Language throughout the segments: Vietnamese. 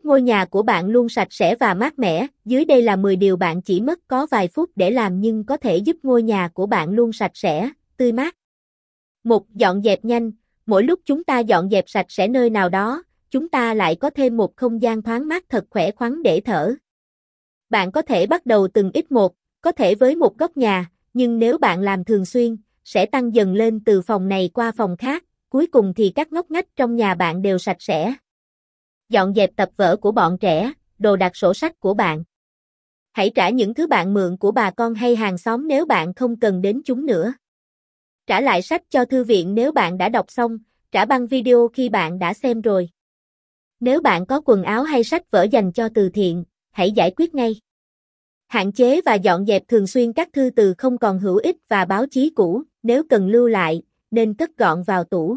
giúp ngôi nhà của bạn luôn sạch sẽ và mát mẻ. Dưới đây là 10 điều bạn chỉ mất có vài phút để làm nhưng có thể giúp ngôi nhà của bạn luôn sạch sẽ, tươi mát. 1. Dọn dẹp nhanh. Mỗi lúc chúng ta dọn dẹp sạch sẽ nơi nào đó, chúng ta lại có thêm một không gian thoáng mát thật khỏe khoắn để thở. Bạn có thể bắt đầu từng ít một, có thể với một góc nhà, nhưng nếu bạn làm thường xuyên, sẽ tăng dần lên từ phòng này qua phòng khác, cuối cùng thì các ngóc ngách trong nhà bạn đều sạch sẽ. Dọn dẹp tập vở của bọn trẻ, đồ đạc sổ sách của bạn. Hãy trả những thứ bạn mượn của bà con hay hàng xóm nếu bạn không cần đến chúng nữa. Trả lại sách cho thư viện nếu bạn đã đọc xong, trả băng video khi bạn đã xem rồi. Nếu bạn có quần áo hay sách vở dành cho từ thiện, hãy giải quyết ngay. Hạn chế và dọn dẹp thường xuyên các thư từ không còn hữu ích và báo chí cũ, nếu cần lưu lại, nên cất gọn vào tủ.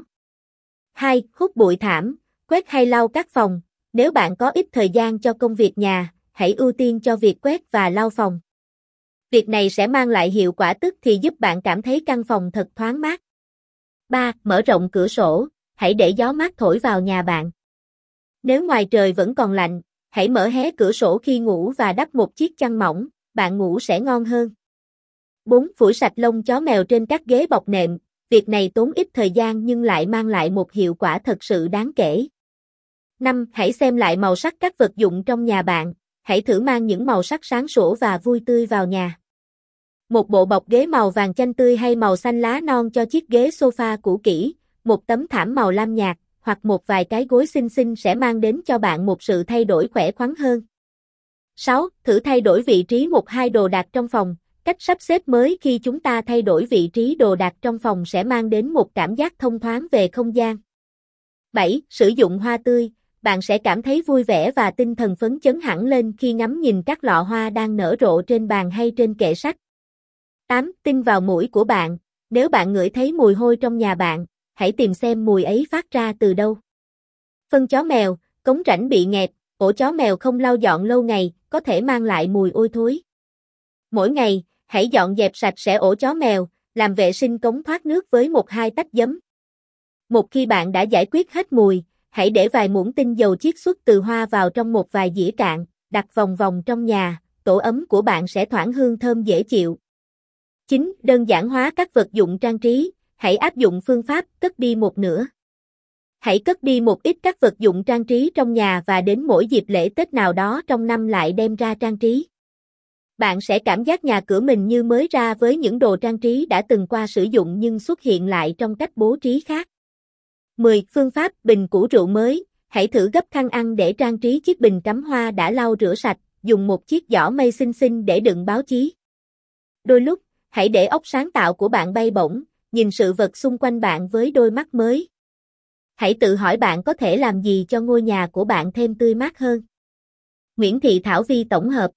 2. Hút bụi thảm, quét hay lau các phòng. Nếu bạn có ít thời gian cho công việc nhà, hãy ưu tiên cho việc quét và lau phòng. Việc này sẽ mang lại hiệu quả tức thì giúp bạn cảm thấy căn phòng thật thoáng mát. 3. Mở rộng cửa sổ, hãy để gió mát thổi vào nhà bạn. Nếu ngoài trời vẫn còn lạnh, hãy mở hé cửa sổ khi ngủ và đắp một chiếc chăn mỏng, bạn ngủ sẽ ngon hơn. 4. Phủi sạch lông chó mèo trên các ghế bọc nệm, việc này tốn ít thời gian nhưng lại mang lại một hiệu quả thật sự đáng kể. 5. Hãy xem lại màu sắc các vật dụng trong nhà bạn, hãy thử mang những màu sắc sáng sủa và vui tươi vào nhà. Một bộ bọc ghế màu vàng chanh tươi hay màu xanh lá non cho chiếc ghế sofa cũ kỹ, một tấm thảm màu lam nhạt, hoặc một vài cái gối xinh xinh sẽ mang đến cho bạn một sự thay đổi khỏe khoắn hơn. 6. Thử thay đổi vị trí một hai đồ đạc trong phòng. Cách sắp xếp mới khi chúng ta thay đổi vị trí đồ đạc trong phòng sẽ mang đến một cảm giác thông thoáng về không gian. 7. Sử dụng hoa tươi. Bạn sẽ cảm thấy vui vẻ và tinh thần phấn chấn hẳn lên khi ngắm nhìn các lọ hoa đang nở rộ trên bàn hay trên kệ sách. 8. Tin vào mũi của bạn. Nếu bạn ngửi thấy mùi hôi trong nhà bạn, hãy tìm xem mùi ấy phát ra từ đâu. Phân chó mèo, cống rãnh bị nghẹt, ổ chó mèo không lau dọn lâu ngày, có thể mang lại mùi ôi thối. Mỗi ngày, hãy dọn dẹp sạch sẽ ổ chó mèo, làm vệ sinh cống thoát nước với một hai tách giấm. Một khi bạn đã giải quyết hết mùi, hãy để vài muỗng tinh dầu chiết xuất từ hoa vào trong một vài dĩa cạn, đặt vòng vòng trong nhà, tổ ấm của bạn sẽ thoảng hương thơm dễ chịu. 9. Đơn giản hóa các vật dụng trang trí, hãy áp dụng phương pháp cất đi một nửa. Hãy cất đi một ít các vật dụng trang trí trong nhà và đến mỗi dịp lễ Tết nào đó trong năm lại đem ra trang trí. Bạn sẽ cảm giác nhà cửa mình như mới ra với những đồ trang trí đã từng qua sử dụng nhưng xuất hiện lại trong cách bố trí khác. 10. Phương pháp bình cũ rượu mới. Hãy thử gấp khăn ăn để trang trí chiếc bình cắm hoa đã lau rửa sạch, dùng một chiếc giỏ mây xinh xinh để đựng báo chí. Đôi lúc, hãy để óc sáng tạo của bạn bay bổng, nhìn sự vật xung quanh bạn với đôi mắt mới. Hãy tự hỏi bạn có thể làm gì cho ngôi nhà của bạn thêm tươi mát hơn. Nguyễn Thị Thảo Vi tổng hợp